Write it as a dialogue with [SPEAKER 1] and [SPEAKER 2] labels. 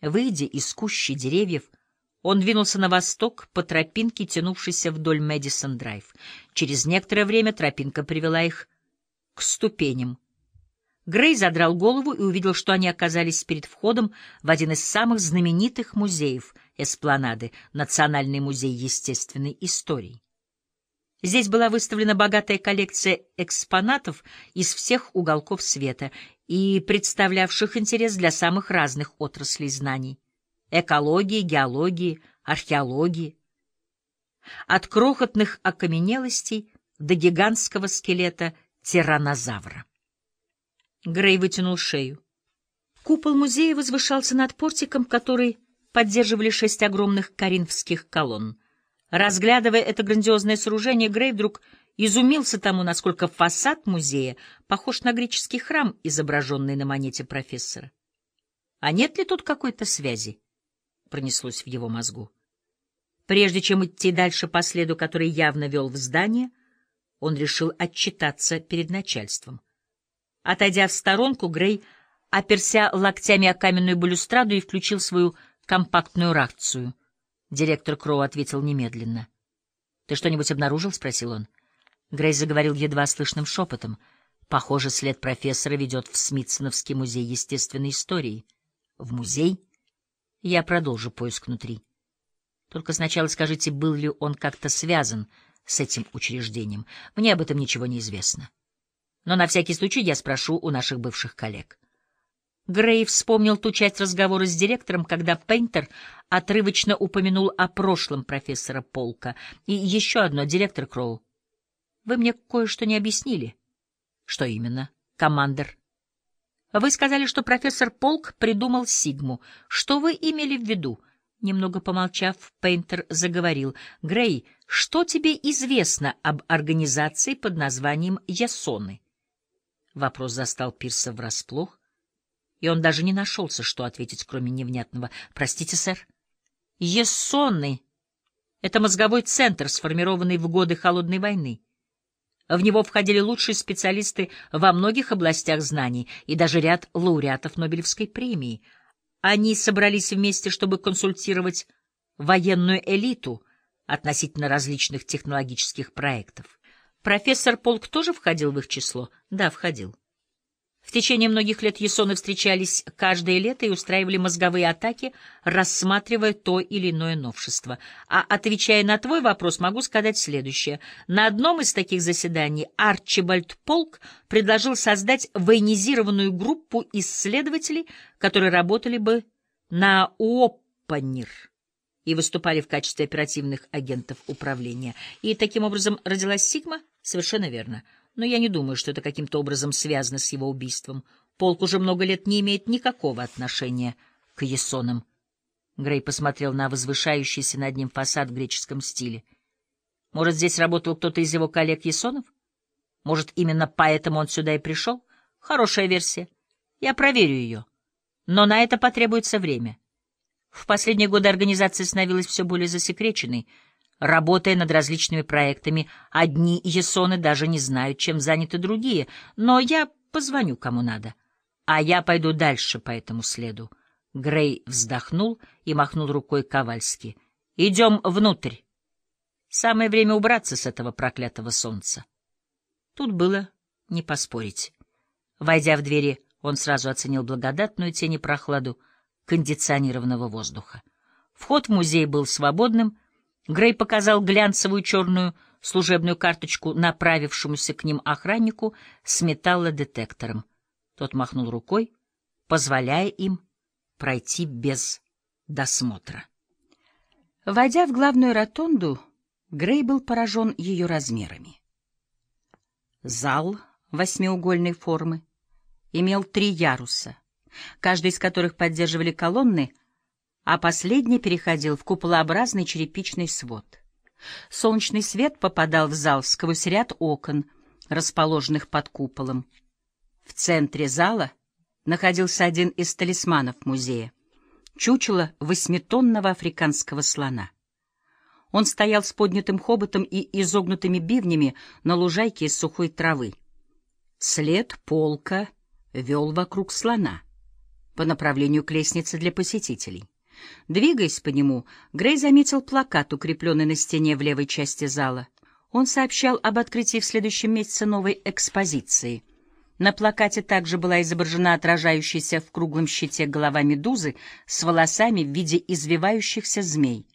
[SPEAKER 1] Выйдя из кущи деревьев, он двинулся на восток по тропинке, тянувшейся вдоль Мэдисон-драйв. Через некоторое время тропинка привела их к ступеням. Грей задрал голову и увидел, что они оказались перед входом в один из самых знаменитых музеев Эспланады — Национальный музей естественной истории. Здесь была выставлена богатая коллекция экспонатов из всех уголков света и представлявших интерес для самых разных отраслей знаний — экологии, геологии, археологии. От крохотных окаменелостей до гигантского скелета тираннозавра. Грей вытянул шею. Купол музея возвышался над портиком, который поддерживали шесть огромных коринфских колонн. Разглядывая это грандиозное сооружение, Грей вдруг изумился тому, насколько фасад музея похож на греческий храм, изображенный на монете профессора. «А нет ли тут какой-то связи?» — пронеслось в его мозгу. Прежде чем идти дальше по следу, который явно вел в здание, он решил отчитаться перед начальством. Отойдя в сторонку, Грей оперся локтями о каменную балюстраду и включил свою компактную рацию — Директор Кроу ответил немедленно. «Ты что-нибудь обнаружил?» — спросил он. Грейс заговорил едва слышным шепотом. «Похоже, след профессора ведет в Смитсоновский музей естественной истории». «В музей?» «Я продолжу поиск внутри. Только сначала скажите, был ли он как-то связан с этим учреждением. Мне об этом ничего не известно. Но на всякий случай я спрошу у наших бывших коллег». Грей вспомнил ту часть разговора с директором, когда Пейнтер отрывочно упомянул о прошлом профессора Полка. И еще одно, директор Кроу. Вы мне кое-что не объяснили. Что именно? Командер. Вы сказали, что профессор Полк придумал Сигму. Что вы имели в виду? Немного помолчав, Пейнтер заговорил. Грей, что тебе известно об организации под названием Ясоны? Вопрос застал Пирса врасплох и он даже не нашелся, что ответить, кроме невнятного «Простите, сэр». Ессонный — это мозговой центр, сформированный в годы Холодной войны. В него входили лучшие специалисты во многих областях знаний и даже ряд лауреатов Нобелевской премии. Они собрались вместе, чтобы консультировать военную элиту относительно различных технологических проектов. Профессор Полк тоже входил в их число? Да, входил. В течение многих лет Ясоны встречались каждое лето и устраивали мозговые атаки, рассматривая то или иное новшество. А отвечая на твой вопрос, могу сказать следующее. На одном из таких заседаний Арчибальд Полк предложил создать военизированную группу исследователей, которые работали бы на УОППАНИР и выступали в качестве оперативных агентов управления. И таким образом родилась Сигма? Совершенно верно но я не думаю, что это каким-то образом связано с его убийством. Полк уже много лет не имеет никакого отношения к Ессонам. Грей посмотрел на возвышающийся над ним фасад в греческом стиле. Может, здесь работал кто-то из его коллег Ессонов? Может, именно поэтому он сюда и пришел? Хорошая версия. Я проверю ее. Но на это потребуется время. В последние годы организация становилась все более засекреченной — Работая над различными проектами, одни есоны даже не знают, чем заняты другие, но я позвоню кому надо. А я пойду дальше по этому следу. Грей вздохнул и махнул рукой Ковальски. Идем внутрь. Самое время убраться с этого проклятого солнца. Тут было не поспорить. Войдя в двери, он сразу оценил благодатную тень и прохладу кондиционированного воздуха. Вход в музей был свободным, Грей показал глянцевую черную служебную карточку направившемуся к ним охраннику с металлодетектором. Тот махнул рукой, позволяя им пройти без досмотра. Войдя в главную ротонду, Грей был поражен ее размерами. Зал восьмиугольной формы имел три яруса, каждый из которых поддерживали колонны а последний переходил в куполообразный черепичный свод. Солнечный свет попадал в зал сквозь ряд окон, расположенных под куполом. В центре зала находился один из талисманов музея — чучело восьмитонного африканского слона. Он стоял с поднятым хоботом и изогнутыми бивнями на лужайке из сухой травы. След полка вел вокруг слона —
[SPEAKER 2] по направлению к лестнице для посетителей. Двигаясь по нему, Грей заметил плакат, укрепленный на стене в левой части зала. Он сообщал об открытии в следующем месяце новой экспозиции. На плакате также была изображена отражающаяся в круглом щите голова медузы с волосами в виде извивающихся змей.